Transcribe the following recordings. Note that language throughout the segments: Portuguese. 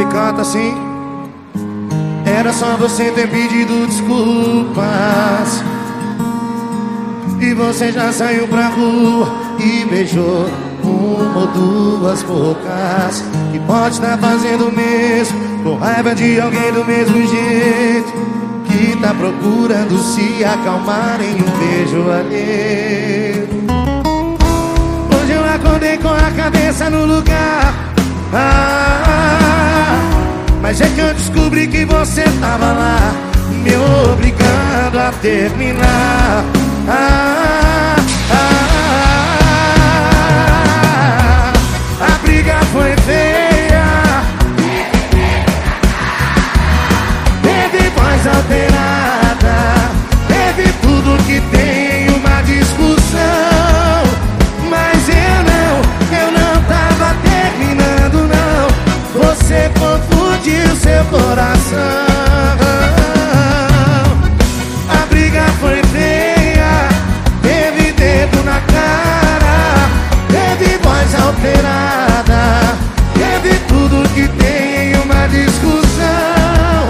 sabe, canta assim. Era só você ter pedido desculpas. E você já saiu pra rua e beijou uma ou duas bocas. E pode estar fazendo o mesmo, com raiva de alguém do mesmo jeito. Que tá procurando se acalmar em um beijo alheio. Hoje eu acordei com a cabeça no lugar. Ah, mas é que eu descobri que você tava lá, me obrigando a terminar. Ah, ah, a briga foi feia. Teve voz alterada, confundiu seu coração. A briga foi feia, teve dedo na cara, teve voz alterada, teve tudo que tem em uma discussão.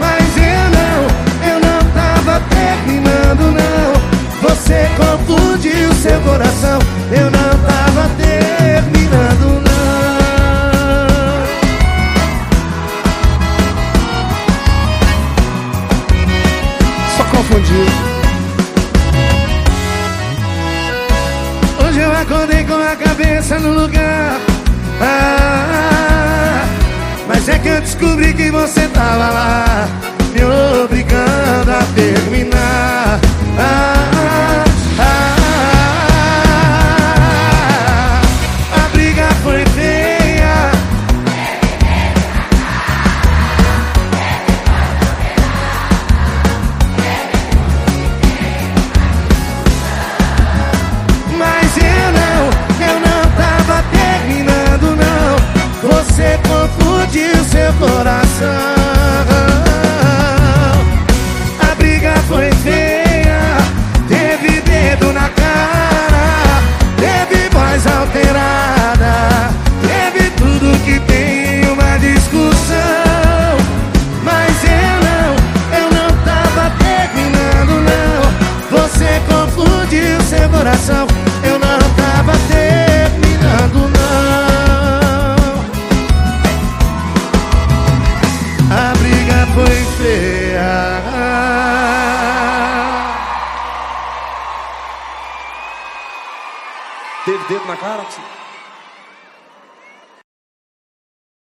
Mas eu não, eu não tava terminando, não. Você confundiu seu coração, acordei com a cabeça no lugar. Ah, mas é que eu descobri que você tava lá, Teve dedo na cara?